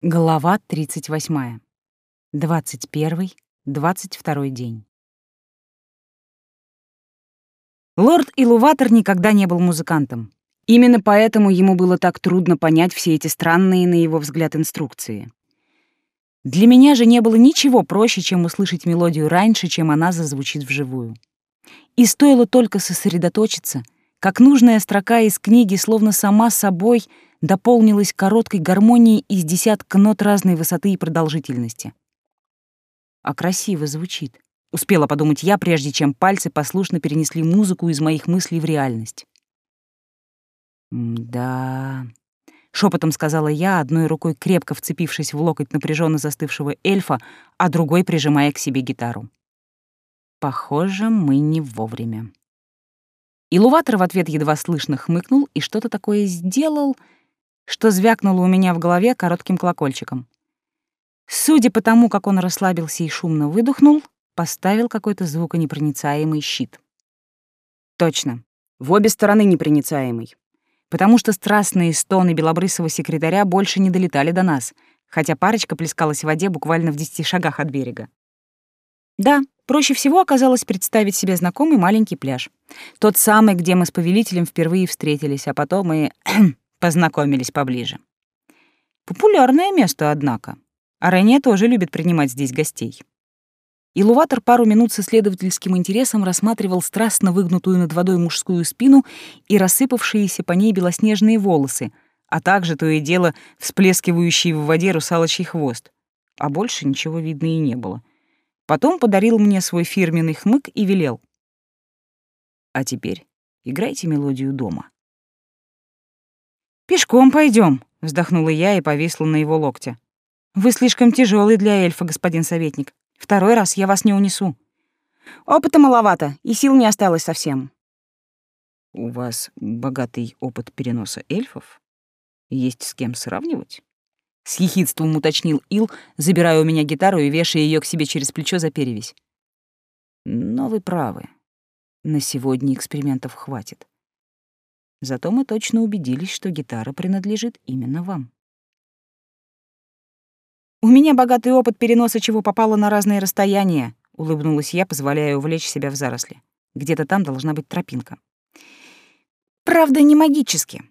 Глава 38. 21. 22 день. Лорд Илуватор никогда не был музыкантом. Именно поэтому ему было так трудно понять все эти странные, на его взгляд, инструкции. Для меня же не было ничего проще, чем услышать мелодию раньше, чем она зазвучит вживую. И стоило только сосредоточиться, как нужная строка из книги словно сама собой — дополнилась короткой гармонией из десятка нот разной высоты и продолжительности. А красиво звучит. Успела подумать я, прежде чем пальцы послушно перенесли музыку из моих мыслей в реальность. «Да...» — шепотом сказала я, одной рукой крепко вцепившись в локоть напряженно застывшего эльфа, а другой прижимая к себе гитару. «Похоже, мы не вовремя». Илуватор в ответ едва слышно хмыкнул и что-то такое сделал — что звякнуло у меня в голове коротким колокольчиком. Судя по тому, как он расслабился и шумно выдохнул, поставил какой-то звуконепроницаемый щит. Точно, в обе стороны непроницаемый. Потому что страстные стоны белобрысого секретаря больше не долетали до нас, хотя парочка плескалась в воде буквально в десяти шагах от берега. Да, проще всего оказалось представить себе знакомый маленький пляж. Тот самый, где мы с повелителем впервые встретились, а потом и познакомились поближе. Популярное место, однако. А тоже любит принимать здесь гостей. Илуватор пару минут с исследовательским интересом рассматривал страстно выгнутую над водой мужскую спину и рассыпавшиеся по ней белоснежные волосы, а также то и дело всплескивающий в воде русалочий хвост. А больше ничего видно и не было. Потом подарил мне свой фирменный хмык и велел. «А теперь играйте мелодию дома». «Пешком пойдем, вздохнула я и повисла на его локте. «Вы слишком тяжелый для эльфа, господин советник. Второй раз я вас не унесу. Опыта маловато, и сил не осталось совсем». «У вас богатый опыт переноса эльфов? Есть с кем сравнивать?» С ехидством уточнил Ил, забирая у меня гитару и вешая ее к себе через плечо за перевязь. «Но вы правы. На сегодня экспериментов хватит. Зато мы точно убедились, что гитара принадлежит именно вам. «У меня богатый опыт переноса чего попало на разные расстояния», — улыбнулась я, позволяя увлечь себя в заросли. Где-то там должна быть тропинка. «Правда, не магически.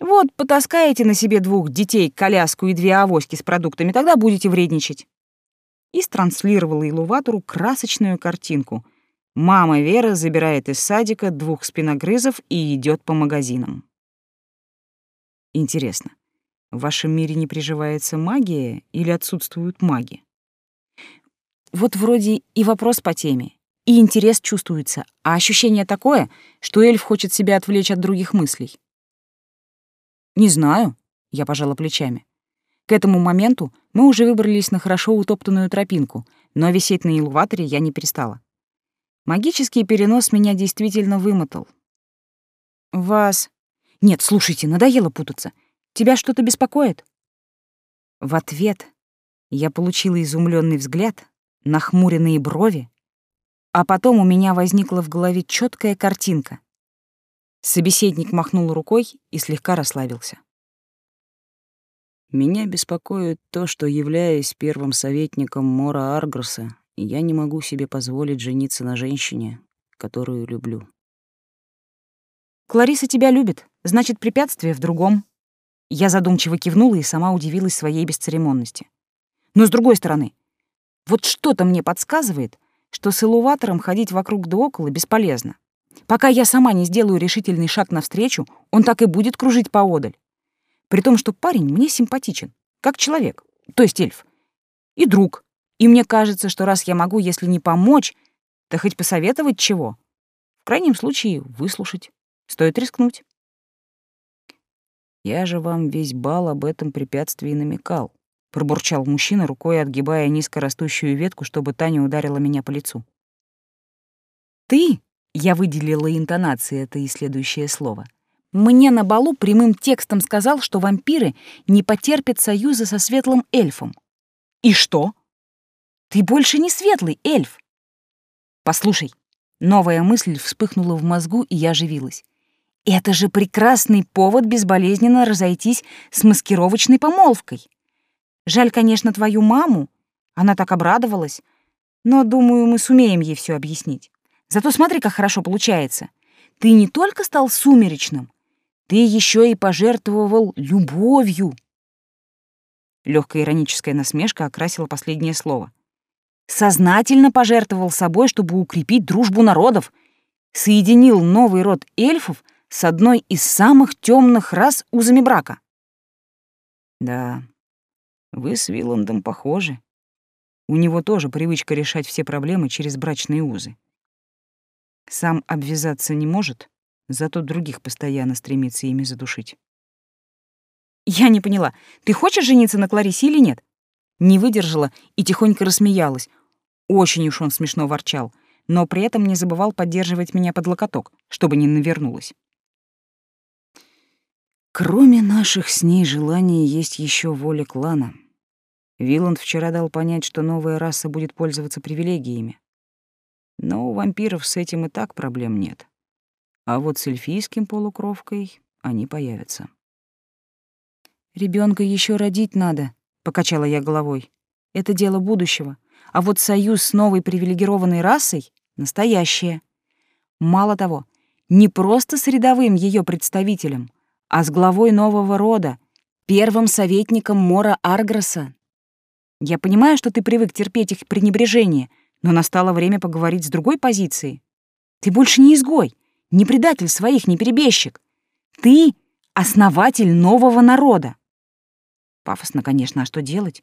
Вот потаскаете на себе двух детей, коляску и две авоськи с продуктами, тогда будете вредничать». И странслировала Илуватору красочную картинку, Мама Вера забирает из садика двух спиногрызов и идет по магазинам. Интересно, в вашем мире не приживается магия или отсутствуют маги? Вот вроде и вопрос по теме, и интерес чувствуется, а ощущение такое, что эльф хочет себя отвлечь от других мыслей. Не знаю, я пожала плечами. К этому моменту мы уже выбрались на хорошо утоптанную тропинку, но висеть на элеваторе я не перестала. Магический перенос меня действительно вымотал. Вас... Нет, слушайте, надоело путаться. Тебя что-то беспокоит? В ответ я получила изумленный взгляд, нахмуренные брови, а потом у меня возникла в голове четкая картинка. Собеседник махнул рукой и слегка расслабился. Меня беспокоит то, что, являясь первым советником Мора Аргроса, я не могу себе позволить жениться на женщине, которую люблю. Клариса тебя любит, значит, препятствие в другом. Я задумчиво кивнула и сама удивилась своей бесцеремонности. Но с другой стороны, вот что-то мне подсказывает, что с элуватором ходить вокруг да около бесполезно. Пока я сама не сделаю решительный шаг навстречу, он так и будет кружить поодаль. При том, что парень мне симпатичен, как человек, то есть эльф, и друг, и мне кажется, что раз я могу, если не помочь, то хоть посоветовать чего. В крайнем случае, выслушать. Стоит рискнуть. «Я же вам весь бал об этом препятствии намекал», — пробурчал мужчина, рукой отгибая низкорастущую ветку, чтобы Таня ударила меня по лицу. «Ты?» — я выделила интонации это и следующее слово. «Мне на балу прямым текстом сказал, что вампиры не потерпят союза со светлым эльфом». «И что?» Ты больше не светлый эльф. Послушай, новая мысль вспыхнула в мозгу, и я оживилась. Это же прекрасный повод безболезненно разойтись с маскировочной помолвкой. Жаль, конечно, твою маму. Она так обрадовалась. Но, думаю, мы сумеем ей все объяснить. Зато смотри, как хорошо получается. Ты не только стал сумеречным, ты еще и пожертвовал любовью. Легкая ироническая насмешка окрасила последнее слово. Сознательно пожертвовал собой, чтобы укрепить дружбу народов, соединил новый род эльфов с одной из самых темных рас узами брака. Да, вы с Виландом похожи. У него тоже привычка решать все проблемы через брачные узы. Сам обвязаться не может, зато других постоянно стремится ими задушить. Я не поняла, ты хочешь жениться на Кларисе или нет? Не выдержала и тихонько рассмеялась. Очень уж он смешно ворчал, но при этом не забывал поддерживать меня под локоток, чтобы не навернулась. Кроме наших с ней желаний есть еще воля клана. Виланд вчера дал понять, что новая раса будет пользоваться привилегиями. Но у вампиров с этим и так проблем нет. А вот с эльфийским полукровкой они появятся. Ребенка еще родить надо, покачала я головой. Это дело будущего. А вот союз с новой привилегированной расой настоящее. Мало того, не просто с рядовым ее представителем, а с главой нового рода, первым советником Мора Аргроса. Я понимаю, что ты привык терпеть их пренебрежение, но настало время поговорить с другой позиции. Ты больше не изгой, не предатель своих, не перебежчик. Ты — основатель нового народа. Пафосно, конечно, а что делать?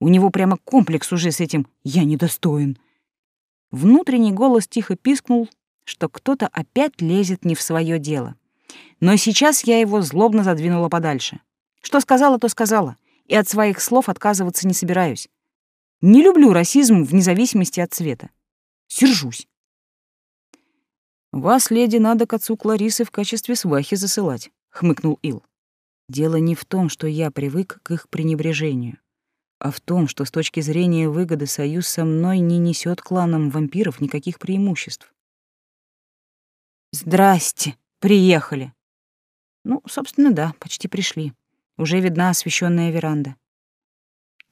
У него прямо комплекс уже с этим «я недостоин». Внутренний голос тихо пискнул, что кто-то опять лезет не в свое дело. Но сейчас я его злобно задвинула подальше. Что сказала, то сказала, и от своих слов отказываться не собираюсь. Не люблю расизм вне зависимости от цвета. Сержусь. «Вас, леди, надо к отцу Кларисы в качестве свахи засылать», — хмыкнул Ил. Дело не в том, что я привык к их пренебрежению, а в том, что с точки зрения выгоды союз со мной не несет кланам вампиров никаких преимуществ. «Здрасте, приехали!» Ну, собственно, да, почти пришли. Уже видна освещенная веранда.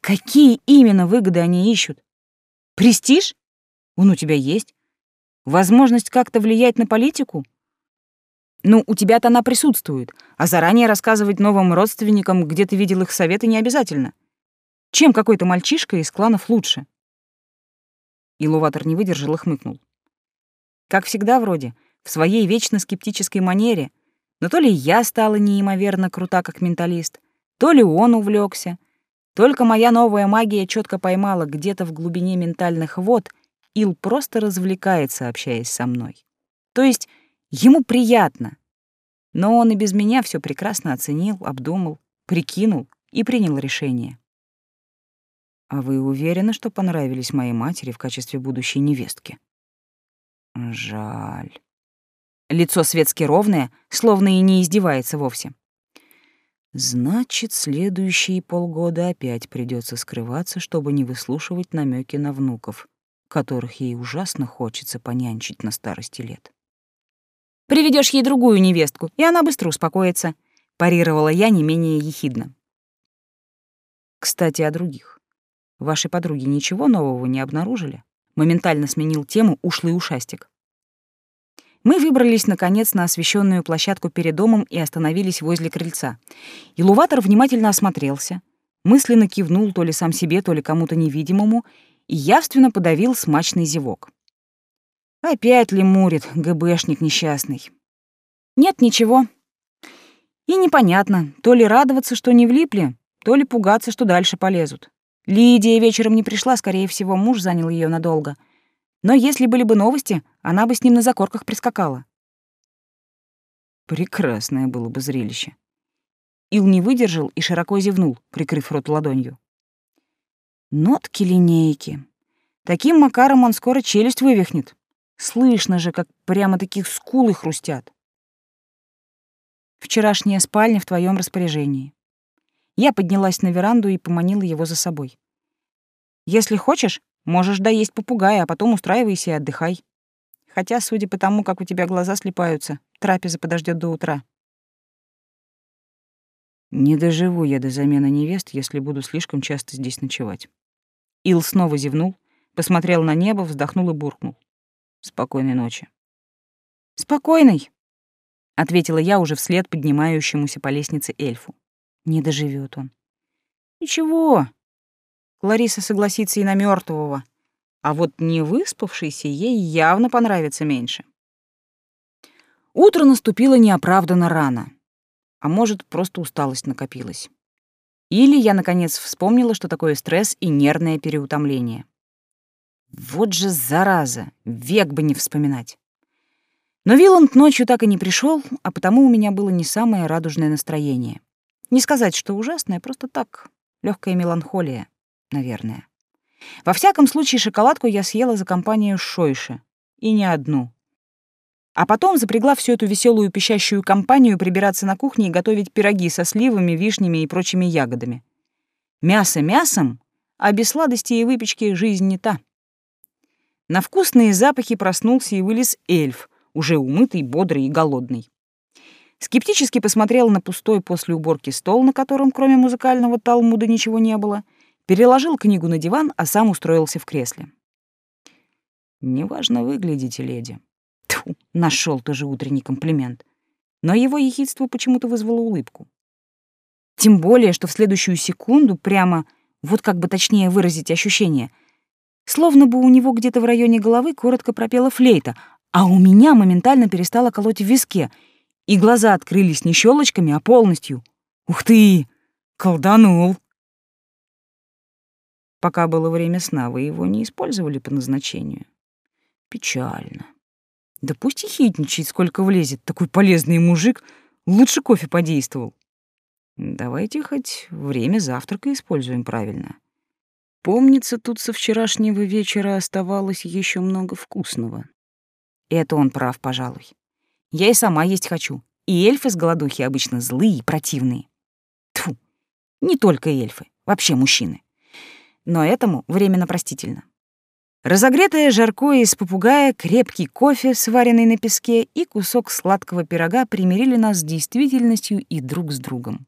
Какие именно выгоды они ищут? Престиж? Он у тебя есть? Возможность как-то влиять на политику? Ну, у тебя-то она присутствует, а заранее рассказывать новым родственникам, где ты видел их советы, не обязательно. Чем какой-то мальчишка из кланов лучше? Илуватор не выдержал и хмыкнул. Как всегда вроде, в своей вечно скептической манере, но то ли я стала неимоверно крута как менталист, то ли он увлекся. Только моя новая магия четко поймала где-то в глубине ментальных вод, Ил просто развлекается, общаясь со мной. То есть Ему приятно. Но он и без меня все прекрасно оценил, обдумал, прикинул и принял решение. А вы уверены, что понравились моей матери в качестве будущей невестки? Жаль. Лицо светски ровное, словно и не издевается вовсе. Значит, следующие полгода опять придется скрываться, чтобы не выслушивать намеки на внуков, которых ей ужасно хочется понянчить на старости лет. Приведешь ей другую невестку, и она быстро успокоится», — парировала я не менее ехидно. «Кстати, о других. Ваши подруги ничего нового не обнаружили?» Моментально сменил тему ушлый ушастик. Мы выбрались, наконец, на освещенную площадку перед домом и остановились возле крыльца. Илуватор внимательно осмотрелся, мысленно кивнул то ли сам себе, то ли кому-то невидимому и явственно подавил смачный зевок. Опять лемурит, ГБшник несчастный. Нет ничего. И непонятно, то ли радоваться, что не влипли, то ли пугаться, что дальше полезут. Лидия вечером не пришла, скорее всего, муж занял ее надолго. Но если были бы новости, она бы с ним на закорках прискакала. Прекрасное было бы зрелище. Ил не выдержал и широко зевнул, прикрыв рот ладонью. Нотки линейки. Таким макаром он скоро челюсть вывихнет. Слышно же, как прямо таких скулы хрустят. Вчерашняя спальня в твоем распоряжении. Я поднялась на веранду и поманила его за собой. Если хочешь, можешь доесть попугая, а потом устраивайся и отдыхай. Хотя, судя по тому, как у тебя глаза слепаются, трапеза подождет до утра. Не доживу я до замены невест, если буду слишком часто здесь ночевать. Ил снова зевнул, посмотрел на небо, вздохнул и буркнул. Спокойной ночи. Спокойной, ответила я уже вслед поднимающемуся по лестнице эльфу. Не доживет он. Ничего. Клариса согласится и на мертвого, а вот не выспавшейся ей явно понравится меньше. Утро наступило неоправданно рано. А может, просто усталость накопилась. Или я, наконец, вспомнила, что такое стресс и нервное переутомление. Вот же зараза, век бы не вспоминать. Но Виланд ночью так и не пришел, а потому у меня было не самое радужное настроение. Не сказать, что ужасное, просто так, легкая меланхолия, наверное. Во всяком случае, шоколадку я съела за компанию Шойши. И не одну. А потом запрягла всю эту веселую пищащую компанию прибираться на кухне и готовить пироги со сливами, вишнями и прочими ягодами. Мясо мясом, а без сладости и выпечки жизнь не та. На вкусные запахи проснулся и вылез эльф, уже умытый, бодрый и голодный. Скептически посмотрел на пустой после уборки стол, на котором кроме музыкального талмуда ничего не было, переложил книгу на диван, а сам устроился в кресле. «Неважно выглядите, леди», Тьфу, нашел тоже утренний комплимент. Но его ехидство почему-то вызвало улыбку. Тем более, что в следующую секунду прямо, вот как бы точнее выразить ощущение, словно бы у него где-то в районе головы коротко пропела флейта, а у меня моментально перестало колоть в виске, и глаза открылись не щелочками, а полностью. Ух ты! Колданул! Пока было время сна, вы его не использовали по назначению. Печально. Да пусть и хитничает, сколько влезет. Такой полезный мужик. Лучше кофе подействовал. Давайте хоть время завтрака используем правильно. Помнится, тут со вчерашнего вечера оставалось еще много вкусного. Это он прав, пожалуй. Я и сама есть хочу. И эльфы с голодухи обычно злые и противные. Тьфу, не только эльфы, вообще мужчины. Но этому временно простительно. Разогретое жаркое из попугая, крепкий кофе, сваренный на песке, и кусок сладкого пирога примирили нас с действительностью и друг с другом.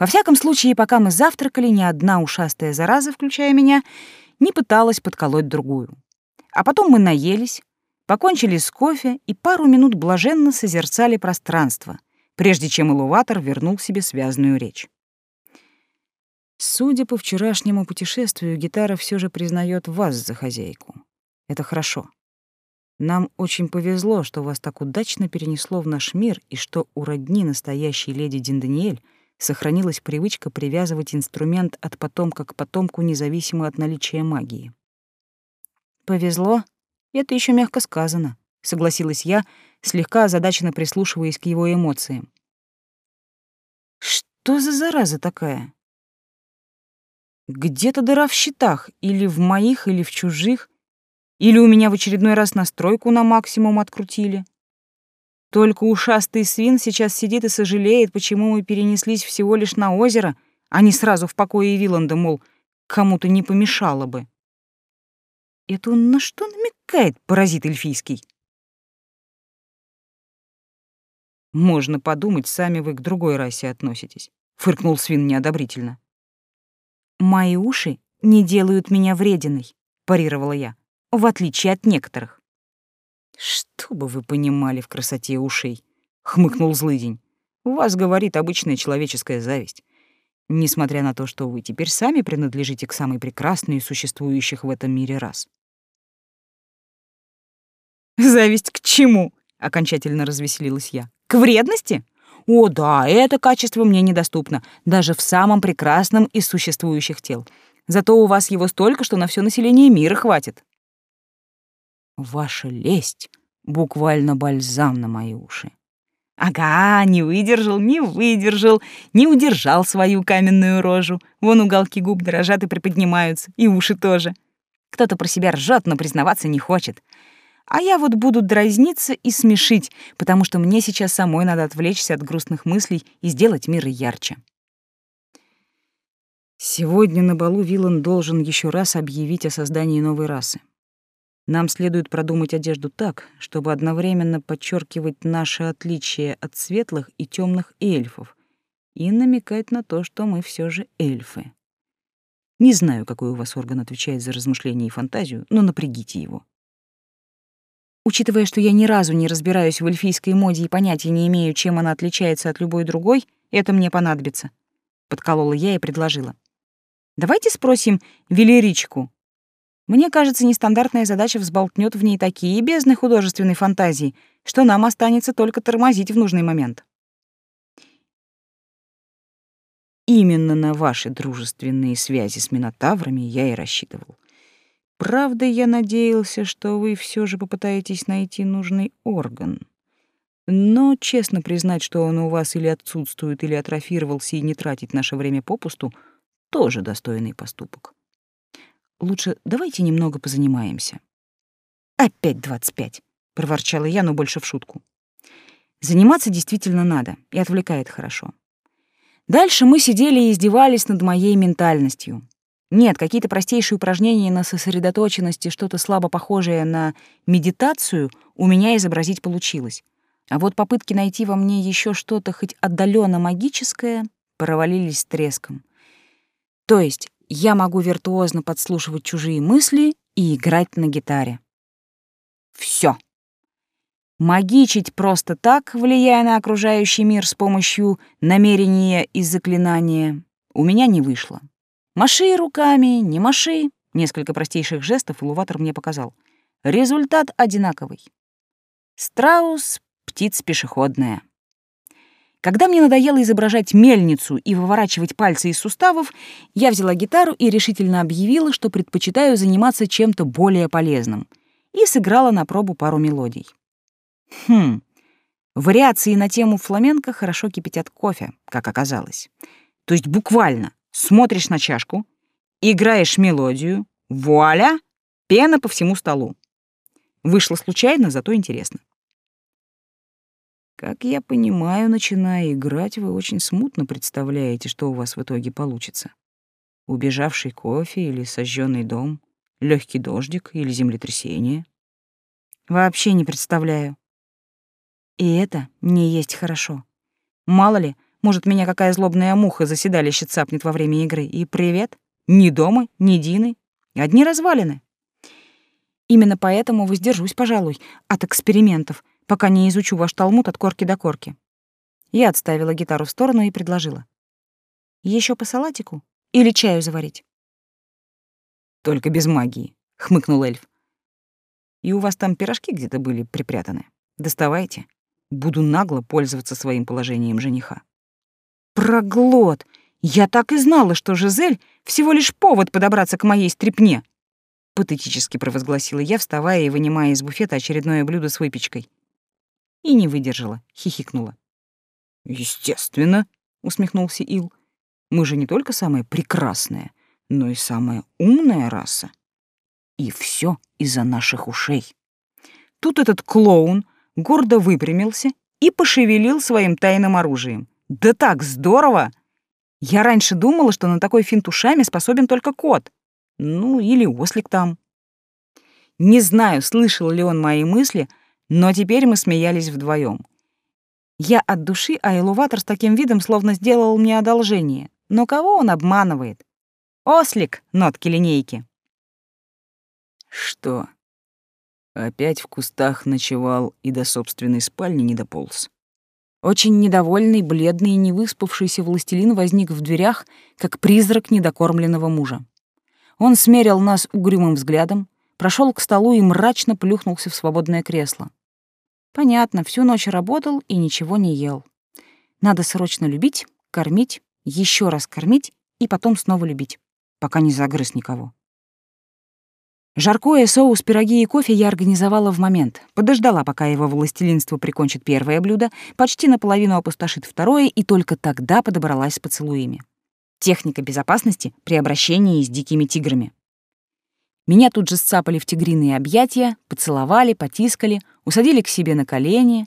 Во всяком случае, пока мы завтракали, ни одна ушастая зараза, включая меня, не пыталась подколоть другую. А потом мы наелись, покончили с кофе и пару минут блаженно созерцали пространство, прежде чем элуватор вернул себе связную речь. Судя по вчерашнему путешествию, гитара все же признает вас за хозяйку. Это хорошо. Нам очень повезло, что вас так удачно перенесло в наш мир и что у родни настоящей леди Динданиэль сохранилась привычка привязывать инструмент от потомка к потомку независимо от наличия магии. Повезло? Это еще мягко сказано, согласилась я, слегка озадаченно прислушиваясь к его эмоциям. Что за зараза такая? Где-то дыра в счетах, или в моих, или в чужих, или у меня в очередной раз настройку на максимум открутили. Только ушастый свин сейчас сидит и сожалеет, почему мы перенеслись всего лишь на озеро, а не сразу в покое Виланда, мол, кому-то не помешало бы. Это он на что намекает, паразит эльфийский? Можно подумать, сами вы к другой расе относитесь, фыркнул свин неодобрительно. «Мои уши не делают меня врединой», — парировала я, «в отличие от некоторых». «Что бы вы понимали в красоте ушей?» — хмыкнул злыдень. «У вас, говорит, обычная человеческая зависть. Несмотря на то, что вы теперь сами принадлежите к самой прекрасной из существующих в этом мире рас». «Зависть к чему?» — окончательно развеселилась я. «К вредности? О, да, это качество мне недоступно, даже в самом прекрасном из существующих тел. Зато у вас его столько, что на все население мира хватит. Ваша лесть — буквально бальзам на мои уши. Ага, не выдержал, не выдержал, не удержал свою каменную рожу. Вон уголки губ дрожат и приподнимаются, и уши тоже. Кто-то про себя ржет, но признаваться не хочет. А я вот буду дразниться и смешить, потому что мне сейчас самой надо отвлечься от грустных мыслей и сделать мир ярче. Сегодня на балу Вилан должен еще раз объявить о создании новой расы. Нам следует продумать одежду так, чтобы одновременно подчеркивать наше отличие от светлых и темных эльфов и намекать на то, что мы все же эльфы. Не знаю, какой у вас орган отвечает за размышления и фантазию, но напрягите его. Учитывая, что я ни разу не разбираюсь в эльфийской моде и понятия не имею, чем она отличается от любой другой, это мне понадобится. Подколола я и предложила. Давайте спросим Велеричку. Мне кажется, нестандартная задача взболтнет в ней такие бездны художественной фантазии, что нам останется только тормозить в нужный момент. Именно на ваши дружественные связи с Минотаврами я и рассчитывал. Правда, я надеялся, что вы все же попытаетесь найти нужный орган. Но, честно признать, что он у вас или отсутствует, или атрофировался, и не тратить наше время попусту, тоже достойный поступок. Лучше давайте немного позанимаемся. Опять двадцать пять, проворчала я, но больше в шутку. Заниматься действительно надо, и отвлекает хорошо. Дальше мы сидели и издевались над моей ментальностью. Нет, какие-то простейшие упражнения на сосредоточенность и что-то слабо похожее на медитацию у меня изобразить получилось. А вот попытки найти во мне еще что-то хоть отдаленно магическое провалились треском. То есть я могу виртуозно подслушивать чужие мысли и играть на гитаре. Все. Магичить просто так, влияя на окружающий мир с помощью намерения и заклинания, у меня не вышло. Маши руками, не маши. Несколько простейших жестов Илуватор мне показал. Результат одинаковый. Страус — птица пешеходная. Когда мне надоело изображать мельницу и выворачивать пальцы из суставов, я взяла гитару и решительно объявила, что предпочитаю заниматься чем-то более полезным, и сыграла на пробу пару мелодий. Хм, вариации на тему фламенко хорошо кипятят кофе, как оказалось. То есть буквально смотришь на чашку, играешь мелодию, вуаля, пена по всему столу. Вышло случайно, зато интересно. Как я понимаю, начиная играть, вы очень смутно представляете, что у вас в итоге получится. Убежавший кофе или сожженный дом, легкий дождик или землетрясение. Вообще не представляю. И это не есть хорошо. Мало ли, может, меня какая злобная муха заседалище цапнет во время игры. И привет. Ни дома, ни Дины. Одни развалины. Именно поэтому воздержусь, пожалуй, от экспериментов, пока не изучу ваш талмуд от корки до корки. Я отставила гитару в сторону и предложила. Еще по салатику? Или чаю заварить? Только без магии, хмыкнул эльф. И у вас там пирожки где-то были припрятаны. Доставайте буду нагло пользоваться своим положением жениха. Проглот! Я так и знала, что Жизель всего лишь повод подобраться к моей стрепне. Патетически провозгласила я, вставая и вынимая из буфета очередное блюдо с выпечкой. И не выдержала, хихикнула. «Естественно», — усмехнулся Ил. «Мы же не только самая прекрасная, но и самая умная раса. И все из-за наших ушей. Тут этот клоун гордо выпрямился и пошевелил своим тайным оружием. Да так здорово! Я раньше думала, что на такой финт ушами способен только кот. Ну, или ослик там. Не знаю, слышал ли он мои мысли, но теперь мы смеялись вдвоем. Я от души, а Элуватор с таким видом словно сделал мне одолжение. Но кого он обманывает? Ослик, нотки линейки. Что, Опять в кустах ночевал и до собственной спальни не дополз. Очень недовольный, бледный и невыспавшийся властелин возник в дверях, как призрак недокормленного мужа. Он смерил нас угрюмым взглядом, прошел к столу и мрачно плюхнулся в свободное кресло. Понятно, всю ночь работал и ничего не ел. Надо срочно любить, кормить, еще раз кормить и потом снова любить, пока не загрыз никого. Жаркое, соус, пироги и кофе я организовала в момент. Подождала, пока его властелинство прикончит первое блюдо, почти наполовину опустошит второе, и только тогда подобралась с поцелуями. Техника безопасности при обращении с дикими тиграми. Меня тут же сцапали в тигриные объятия, поцеловали, потискали, усадили к себе на колени.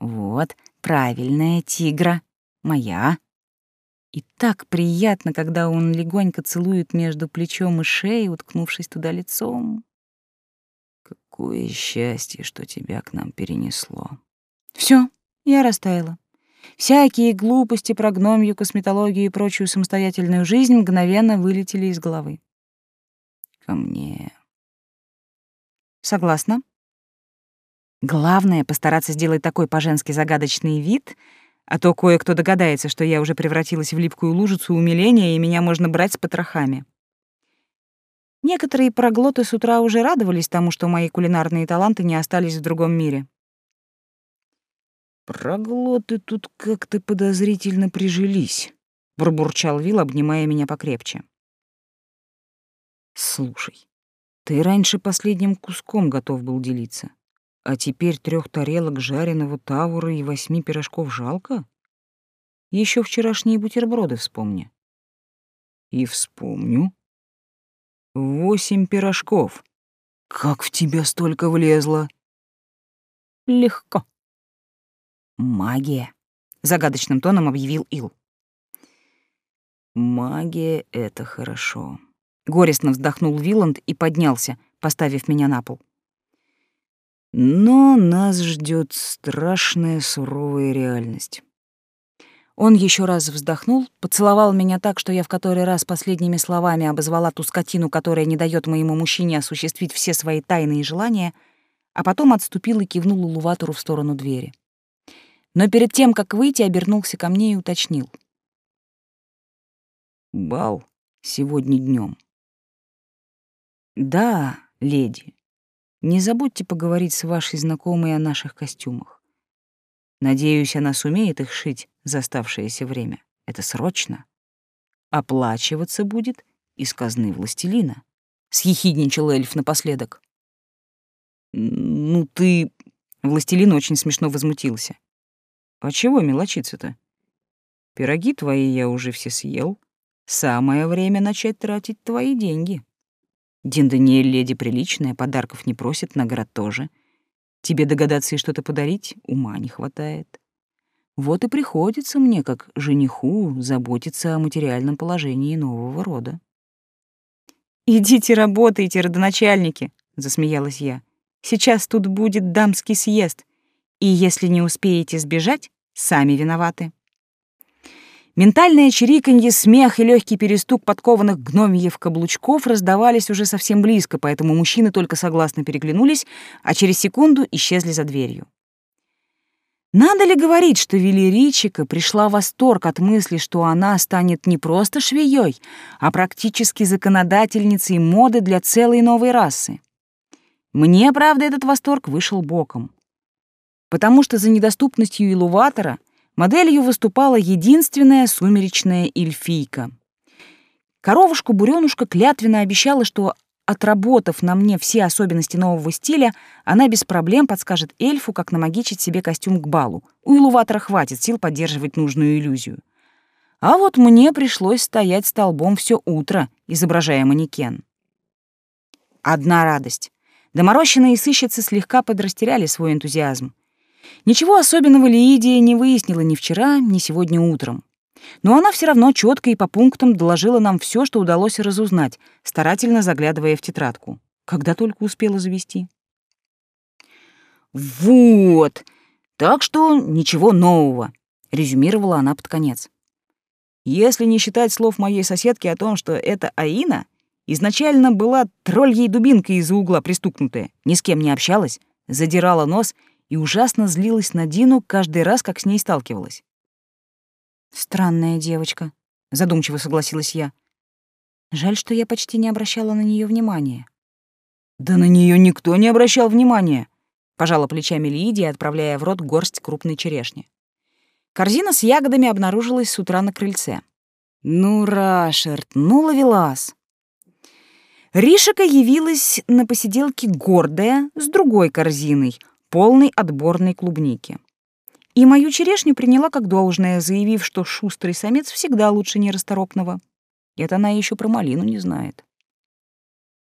Вот, правильная тигра. Моя. И так приятно, когда он легонько целует между плечом и шеей, уткнувшись туда лицом. Какое счастье, что тебя к нам перенесло. Все, я растаяла. Всякие глупости про гномью, косметологию и прочую самостоятельную жизнь мгновенно вылетели из головы. Ко мне. Согласна. Главное — постараться сделать такой по-женски загадочный вид, а то кое-кто догадается, что я уже превратилась в липкую лужицу умиления, и меня можно брать с потрохами. Некоторые проглоты с утра уже радовались тому, что мои кулинарные таланты не остались в другом мире. «Проглоты тут как-то подозрительно прижились», — пробурчал Вил, обнимая меня покрепче. «Слушай, ты раньше последним куском готов был делиться, а теперь трех тарелок жареного тавура и восьми пирожков жалко? Еще вчерашние бутерброды вспомни». «И вспомню. Восемь пирожков. Как в тебя столько влезло?» «Легко», «Магия», — загадочным тоном объявил Ил. «Магия — это хорошо». Горестно вздохнул Виланд и поднялся, поставив меня на пол. «Но нас ждет страшная суровая реальность». Он еще раз вздохнул, поцеловал меня так, что я в который раз последними словами обозвала ту скотину, которая не дает моему мужчине осуществить все свои тайные желания, а потом отступил и кивнул Улуватору в сторону двери но перед тем, как выйти, обернулся ко мне и уточнил. «Бал сегодня днем. «Да, леди. Не забудьте поговорить с вашей знакомой о наших костюмах. Надеюсь, она сумеет их шить за оставшееся время. Это срочно. Оплачиваться будет из казны властелина», — съехидничал эльф напоследок. «Ну ты...» Властелин очень смешно возмутился. А чего мелочиться-то? Пироги твои я уже все съел. Самое время начать тратить твои деньги. Дин Даниэль леди приличная, подарков не просит, наград тоже. Тебе догадаться и что-то подарить ума не хватает. Вот и приходится мне, как жениху, заботиться о материальном положении нового рода. «Идите работайте, родоначальники», — засмеялась я. «Сейчас тут будет дамский съезд, и если не успеете сбежать, Сами виноваты. Ментальное чириканье, смех и легкий перестук подкованных гномьев каблучков раздавались уже совсем близко, поэтому мужчины только согласно переглянулись, а через секунду исчезли за дверью. Надо ли говорить, что Велеричика пришла в восторг от мысли, что она станет не просто швеей, а практически законодательницей моды для целой новой расы? Мне, правда, этот восторг вышел боком потому что за недоступностью Илуватора моделью выступала единственная сумеречная эльфийка. Коровушка-буренушка клятвенно обещала, что, отработав на мне все особенности нового стиля, она без проблем подскажет эльфу, как намагичить себе костюм к балу. У Илуватора хватит сил поддерживать нужную иллюзию. А вот мне пришлось стоять столбом все утро, изображая манекен. Одна радость. Доморощенные сыщицы слегка подрастеряли свой энтузиазм. Ничего особенного Лидия не выяснила ни вчера, ни сегодня утром. Но она все равно четко и по пунктам доложила нам все, что удалось разузнать, старательно заглядывая в тетрадку. Когда только успела завести. «Вот! Так что ничего нового», — резюмировала она под конец. «Если не считать слов моей соседки о том, что это Аина, изначально была тролльей дубинкой из-за угла пристукнутая, ни с кем не общалась, задирала нос и ужасно злилась на Дину каждый раз, как с ней сталкивалась. «Странная девочка», — задумчиво согласилась я. «Жаль, что я почти не обращала на нее внимания». «Да на нее никто не обращал внимания», — пожала плечами Лидия, отправляя в рот горсть крупной черешни. Корзина с ягодами обнаружилась с утра на крыльце. «Ну, Рашерт, ну, ловелас!» Ришика явилась на посиделке гордая, с другой корзиной — полной отборной клубники. И мою черешню приняла как должное, заявив, что шустрый самец всегда лучше нерасторопного. Это она еще про малину не знает.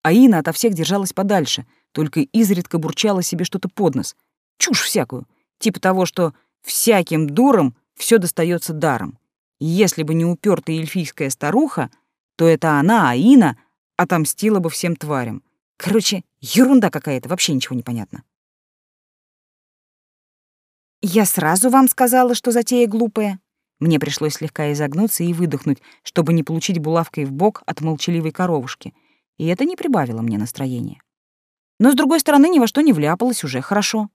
Аина ото всех держалась подальше, только изредка бурчала себе что-то под нос. Чушь всякую, типа того, что всяким дурам все достается даром. И если бы не упертая эльфийская старуха, то это она, Аина, отомстила бы всем тварям. Короче, ерунда какая-то, вообще ничего не понятно. «Я сразу вам сказала, что затея глупая». Мне пришлось слегка изогнуться и выдохнуть, чтобы не получить булавкой в бок от молчаливой коровушки. И это не прибавило мне настроения. Но, с другой стороны, ни во что не вляпалась уже хорошо.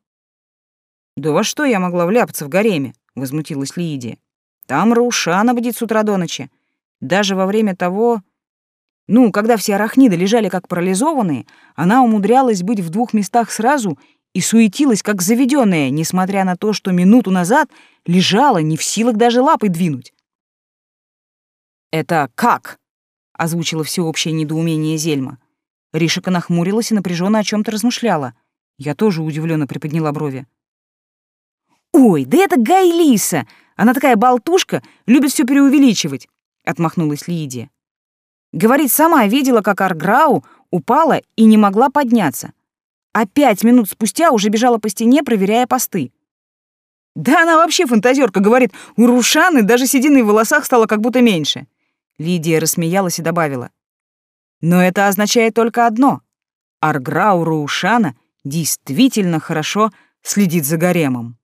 «Да во что я могла вляпаться в гареме?» — возмутилась Лидия. «Там Раушана будет с утра до ночи. Даже во время того... Ну, когда все арахниды лежали как парализованные, она умудрялась быть в двух местах сразу и суетилась, как заведенная, несмотря на то, что минуту назад лежала не в силах даже лапой двинуть. «Это как?» — озвучила всеобщее недоумение Зельма. Ришика нахмурилась и напряженно о чем то размышляла. Я тоже удивленно приподняла брови. «Ой, да это Гайлиса! Она такая болтушка, любит все преувеличивать!» — отмахнулась Лидия. Говорит, сама видела, как Арграу упала и не могла подняться а пять минут спустя уже бежала по стене, проверяя посты. Да она вообще фантазерка, говорит, у Рушаны даже седины в волосах стало как будто меньше. Лидия рассмеялась и добавила. Но это означает только одно. Арграу Рушана действительно хорошо следит за гаремом.